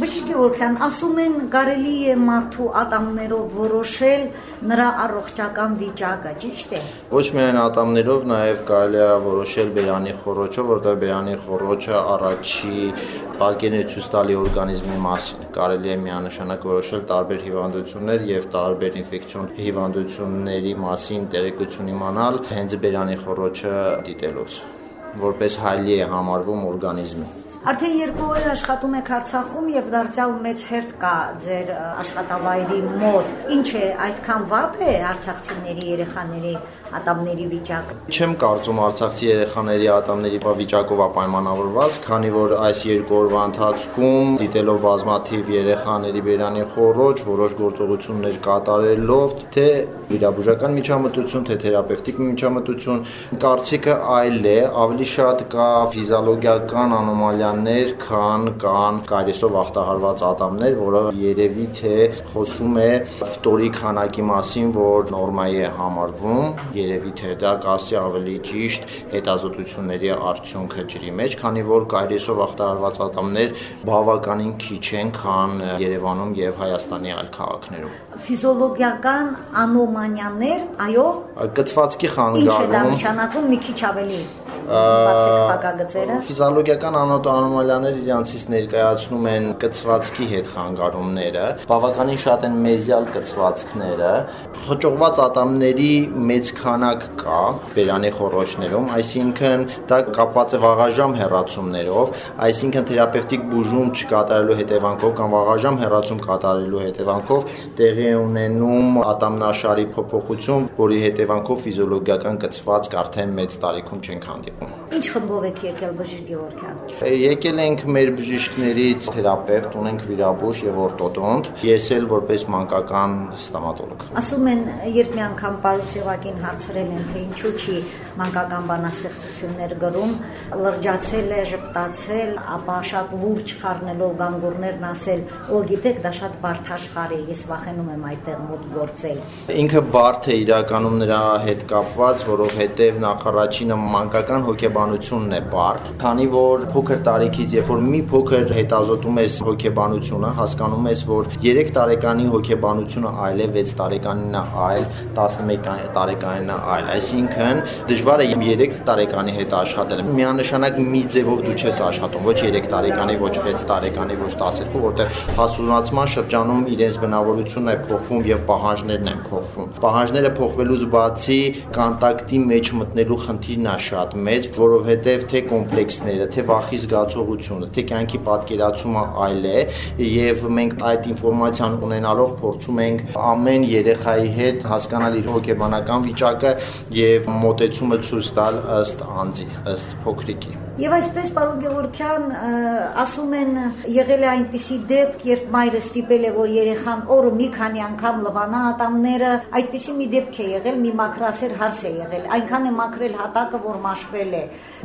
Բժիշկ Գևորգյան, ասում են կարելի է մարդու ատամներով որոշել նրա առողջական վիճակը, ճիշտ է։ Ոչ միայն ատամներով, նաև կարելի է որոշել բերանի խոռոչով, որտեղ բերանի խոռոչը առաջի պատկերներ ցույց տալի օրգանիզմի մասին։ Կարելի է միանշանակ որոշել տարբեր հիվանդություններ եւ տարբեր ինֆեկցիոն հիվանդությունների մասին տեղեկություն իմանալ հենց բերանի խոռոչը դիտելուց որպես հայլի է համարվում օրգանիզմի։ Արդեն երկու օր աշխատում եք Արցախում եւ դարձյալ մեծ հերթ կա ձեր աշխատավայրի մոտ։ Ինչ է, այդքան վատ է արցախցիների երեխաների ատամների վիճակը։ Չեմ կարծում արցախցի երեխաների ատամների վիճակով պայմանավորված, քանի որ այս երկու օրվա ընթացքում դիտելով բազմաթիվ երեխաների բերանի խոռոչ, որոշ գործողություններ կատարելով, թե վիրաբուժական միջամտություն, թե թերապևտիկ միջամտություն, կարծիքը այլ է, ավելի շատ կա ֆիզիոլոգիական անոմալիա հիվանդաններ, քան կան կարիսով ախտահարված ատամներ, որը երևի թե խոսում է ֆտորի քանակի մասին, որ նորմայի է համարվում, երևի թե դա կասի ավելի ճիշտ հետազոտությունների արդյունքը ջրի մեջ, քանի որ կարիսով ախտահարված ատամներ բավականին քիչ են, քան Երևանում եւ Հայաստանի այլ քաղաքներում։ Ֆիզիոլոգիական անոմանիաներ, այո, կծվածքի խանգարում։ Ինչ է դա նշանակում մի քիչ ավելի բացեք փակագծերը։ Ֆիզիոլոգիական անոմանիաներ իրանցից ներկայացնում են կծվածքի հետ խանգարումները, բավականին շատ են մեզիալ կծվածքները, խճողված ատամների մեծ քանակ կա բերանի խոռոչներում, այսինքն դա կապված է վաղաժամ հեռացումներով, այսինքն թերապևտիկ բուժում չկատարելու հետևանքով կամ վաղաժամ հեռացում կատարելու հետևանքով տեղի է ունենում ատամնաշարի փոփոխություն, որի հետևանքով ֆիզիոլոգիական կծվածք արդեն մեծ տարիքում չեն հանդիպում Ինչ խմբով եք եկել բժիշկ Գևորգյան։ Եկել ենք մեր բժիշկներից թերապևտ, ունենք վիրաբույժ եւ օրտոդոնտ, ես էլ որպես մանկական ստոմատոլոգ։ Ասում են, երբ մի անգամ Պարուս Սևակին հարցրել են, թե ինչու չի մանկական բանաստեղծություններ գրում, լրջացել է, ժպտացել, ապա շատ լուրջ խառնելով գանգուրներն ասել, «Ո գիտեք, դա շատ բարդ աշխարհ է, ես վախենում եմ այդտեղ մոտ գործել»։ Ինքը բարդ է իրականում նրա հետ կապված, որովհետև նախ առաջինը մանկական հոգեբանությունն է բարդ, քանի որ փոքր տարիքից, երբ որ մի փոքր հետազոտում ես հոգեբանությունը, հասկանում ես, որ 3 տարեկանի հոգեբանությունը այլ է, 6 տարեկանին այլ, 11 տարեկանին այլ։ Այսինքն դժվար է 3 տարեկանի հետ աշխատել։ Միանշանակ մի ձևով դու չես աշխատում, ոչ 3 տարեկանի, ոչ 6 տարեկանի, ոչ 12, որտեղ հասունացման շրջանում իրենց բնավորությունն է փոխվում եւ պահանջներն են փոխվում։ Պահանջները փոխվելուց բացի կոնտակտի մեջ մտնելու խնդիրն է շատ մեծ, որովհետեւ թե կոմպլեքսները, թե վախի զգացողությունը, թե կյանքի պատկերացումը այլ է եւ մենք այդ ինֆորմացիան ունենալով փորձում ենք ամեն երեխայի հետ հասկանալ իր հոգեբանական վիճակը եւ մոտեցումը ցույց տալ ըստ անձի, ըստ փոքրիկի։ Եվ այսպես պարոն Գևորքյան ասում են եղել է այնպիսի դեպք, երբ մայրը ստիպել է, որ երեխան օրը մի քանի անգամ լվանա ատամները, այդպիսի մի դեպք է եղել, մի մակրասեր հարց է եղել։ Այնքան է մաքրել հատակը, որ մաշվել է։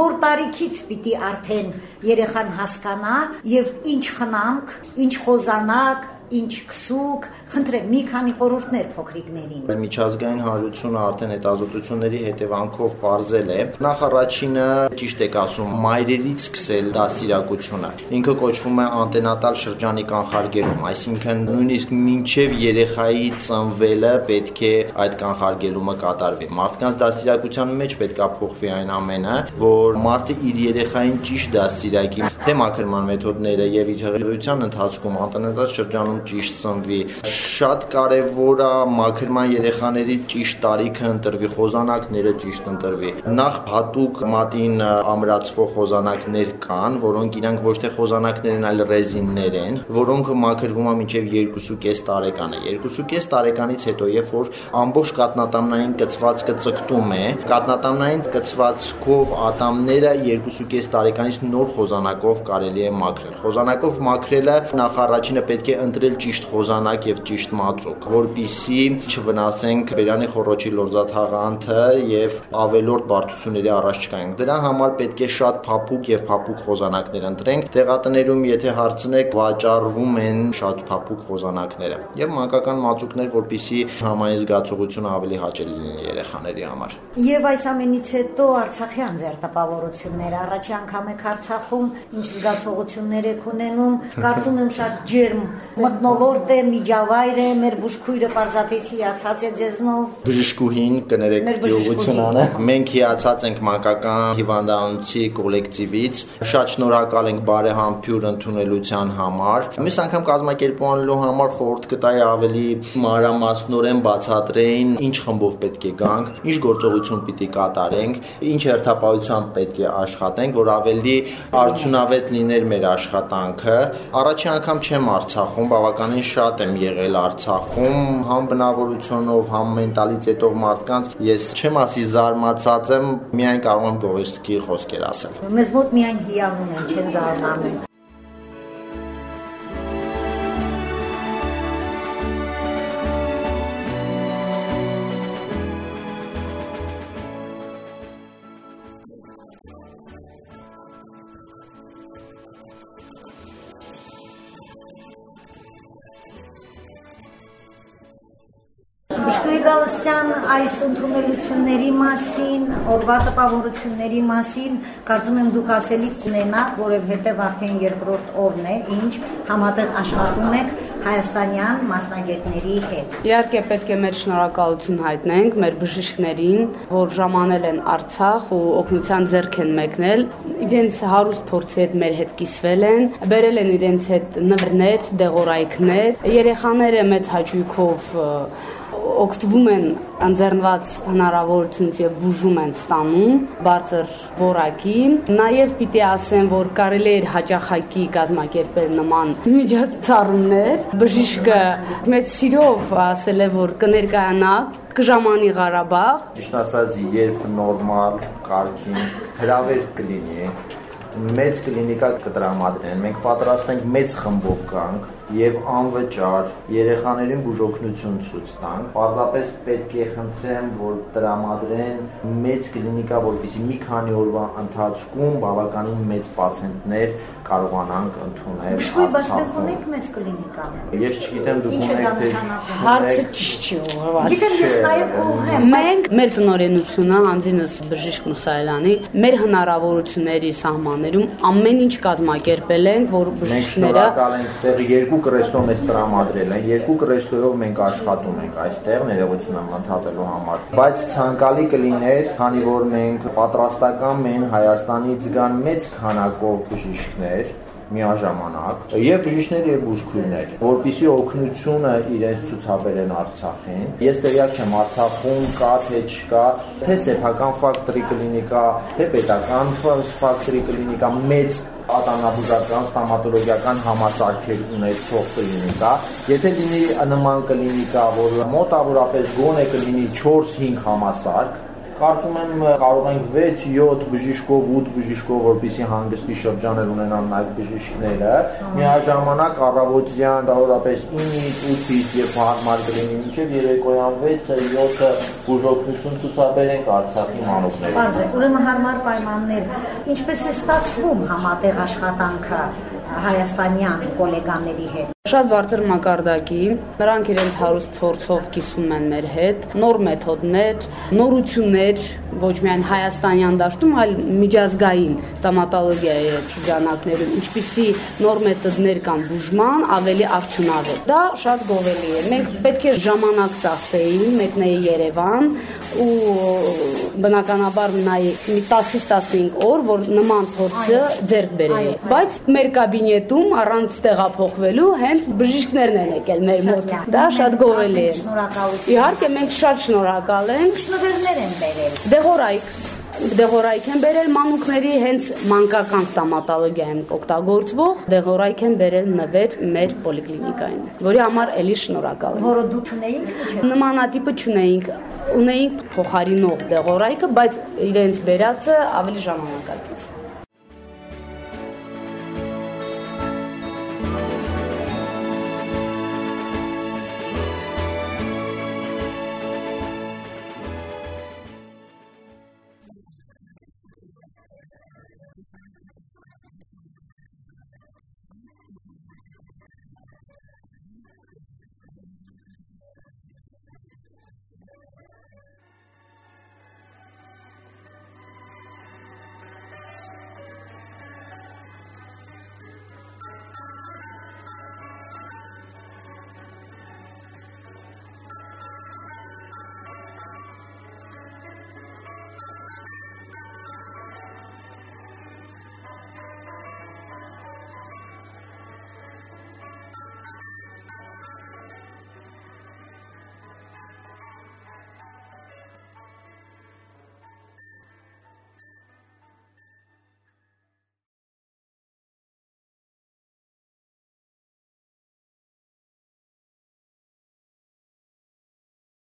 Որ տարիքից պիտի արդեն երեխան հասկանա եւ ինչ խնամք, ինչ խոզանակ, ինչ քսուկ, խնդրեմ մի քանի խորհուրդներ փոքրիկներին։ Միջազգային հանրությունը արդեն հետազոտությունների հետևանքով ողրզել է։ Նախ առաջինը ճիշտ եք ասում, մայրերից սկսել դաստիարակությունը։ Ինքը կոչվում է անտենատալ շրջանի կանխարգելում, այսինքն նույնիսկ մինչև երեխայի ծնվելը պետք է այդ կանխարգելումը կատարվի։ Մարդկանց դաստիարակության մեջ պետք է փոխվի այն ամենը, որ մարդը իր երեխային ճիշտ դաստիարակի, թե մաքրման մեթոդները եւ իր հղիության ընթացքում անտենատալ շրջանում երեխան ճիշտ ծնվի։ Շատ կարևոր է մաքրման երեխաների ճիշտ տարիքը ընտրվի, խոզանակները ճիշտ ընտրվի։ Նախ հատուկ մատին ամրացվող խոզանակներ կան, որոնք իրանք ոչ թե խոզանակներ են, այլ ռեզիններ են, որոնք մաքրվում է մինչև 2.5 տարեկանը։ 2.5 տարեկանից հետո, երբ որ ամբողջ կատնատամնային կծվածքը ծկտում է, կատնատամնային կծվածքով ատամները 2.5 տարեկանից նոր խոզանակով կարելի է մաքրել։ Խոզանակով մաքրելը նախ առաջինը պետք է ընտրել ընտրել ճիշտ խոզանակ եւ ճիշտ մածուկ, որpիսի չվնասենք բերանի խորոչի լորձաթաղանթը եւ ավելորդ բարդությունների առաջ չկայենք։ Դրա համար պետք է շատ փափուկ եւ փափուկ խոզանակներ ընտրենք։ Տեղատներում, եթե հարցնեք, վաճառվում են շատ փափուկ խոզանակները եւ մանկական մածուկներ, որpիսի համային զգացողությունը ավելի հաճելի լինի երեխաների համար։ Եվ այս ամենից հետո Արցախյան ձեր տպավորությունները առաջի անգամ եք Արցախում, ինչ զգացողություններ եք ունենում, կարծում եմ շատ ջերմ մտնոլորտ է, միջավայր է, մեր բուժքույրը պարզապես հիացած է ձեզնով։ Բժշկուհին կներեք դիողությունանը։ Մենք հիացած ենք մանկական հիվանդանոցի կոլեկտիվից։ Շատ շնորհակալ ենք բարեհամբույր ընդունելության համար։ Մյուս անգամ կազմակերպելու համար խորհուրդ կտայի ավելի մանրամասնորեն բացատրեին ինչ խմբով պետք է գանք, ինչ գործողություն պիտի կատարենք, ինչ հերթապահությամբ պետք է աշխատենք, որ ավելի արդյունավետ լիներ մեր աշխատանքը։ Առաջի անգամ չեմ Արցախում, բավականին շատ եմ եղել Արցախում, համ բնավորությունով, համ մենտալիտետով մարդկանց։ Ես չեմ ասի զարմացած եմ, միայն կարող եմ գովերսկի խոսքեր ասել։ Մեզ մոտ միայն հիանում են, չեն զարմանում։ Գալստյան այս ընդունելությունների մասին, օրվա տպավորությունների մասին կարծում եմ դուք ասելիք կունենաք, որովհետև արդեն երկրորդ օրն է, ինչ համատեղ աշխատում եք հայաստանյան մասնագետների հետ։ Իհարկե պետք է մեր շնորհակալություն հայտնենք մեր բժիշկներին, որ ժամանել են Արցախ ու օգնության ձեռք են մեկնել։ Իրենց հարուստ փորձի հետ մեր հետ կիսվել են, բերել են իրենց հետ նվերներ, դեղորայքներ։ Երեխաները մեծ հաճույքով օգտվում են անձեռնված հնարավորությունից եւ բուժում են ստանում բարձր որակի նաեւ պիտի ասեմ որ կարելի է հաճախակի կազմակերպել նման միջոցառումներ բժիշկը մեծ սիրով ասել է որ կներկայանա կժամանի Ղարաբաղ ճիշտ ասած երբ նորմալ կարգին հրավեր կլինի մեծ կլինիկա կտրամադրեն մենք պատրաստ ենք մեծ խմբով գանք եւ անվճար երեխաներին բուժօգնություն ցույց տան։ Պարզապես պետք է խնդրեմ, որ տրամադրեն մեծ կլինիկա, որպեսզի մի քանի օրվա ընթացքում բավականին մեծ պացիենտներ կարողանանք ընդունել։ Ինչու՞ բայց մենք ունենք մեծ կլինիկա։ Ես չգիտեմ դուք ունեք թե Հարցը ճիշտ չի ուղղված։ Գիտեմ ես նաև կողեմ, Մենք մեր տնօրենությունը Անձինս Բժիշկ Մուսայելյանի մեր հնարավորությունների սահմաններում ամեն ինչ կազմակերպել ենք, որ Մենք բժիշկները շնորհակալ ենք ստեղ երկու կրեստո մեզ տրամադրել են։ Երկու կրեստոյով մենք աշխատում ենք այստեղ ներողություն եմ ընդհատելու համար։ Բայց ցանկալի կլիներ, քանի որ մենք պատրաստական են Հայաստանից գան մեծ քանակով բժիշկներ, միաժամանակ եւ բժիշկներ եւ բուժքույրներ, որpիսի օգնությունը իրենց ցուցաբերեն Արցախին։ Ես տեղյակ չեմ Արցախում կա թե չկա, թե սեփական ֆակտորի կլինիկա, թե պետական ֆակտորի կլինիկա մեծ ատանաբուժական ստոմատոլոգիական համասարքեր ունեցող կլինիկա, եթե լինի նման կլինիկա, որ մոտավորապես գոնե կլինի 4-5 համասարք, Կարծում եմ կարող ենք 6-7 բժիշկով, 8 բժիշկով, որպեսի հանգստի շրջանել ունենան նաև բժիշկները, միաժամանակ առավոտյան դարորապես 9-ից 8-ից եւ հարմար կլինի մինչեւ երեկոյան 6-7-ը բուժօգնություն ցուցաբերենք Արցախի մանուկներին։ է, ուրեմն հարմար պայմաններ, ինչպես է ստացվում համատեղ աշխատանքը հայաստանյան գոլեգաների հետ։ Շատ բարձր մակարդակի, նրանք իրենց հարուստ փորձով կիսում են մեր հետ, նոր մեթոդներ, նորություններ, ոչ միայն հայաստանյան դաշտում, այլ միջազգային ստոմատոլոգիայի շրջանակներում, ինչպիսի նոր մեթոդներ կան բուժման, ավելի արդյունավետ։ Դա շատ գովելի է։ Մենք պետք է ժամանակ ծախսեին, մեկնեի Երևան ու բնականաբար նայի մի 10-ից 15 օր, որ նման փորձը ձեռք բերեի։ Բայց մեր կաբինետում առանց տեղափոխվելու հենց բժիշկներն են եկել մեր մոտ։ Դա շատ գովելի է։ Շնորհակալություն։ Իհարկե մենք շատ շնորհակալ ենք։ Շնորհներ են բերել։ Դեղորայք Դեղորայք են բերել մանուկների հենց մանկական ստոմատոլոգիայում օգտագործվող դեղորայք են բերել նվեր մեր պոլիկլինիկային, որի համար էլի շնորհակալ եմ։ Որը դու չունեինք, չէ՞։ Նմանատիպը չունեինք, ունեինք փոխարինող դեղորայքը, բայց իրենց բերածը ավելի ժամանակակից։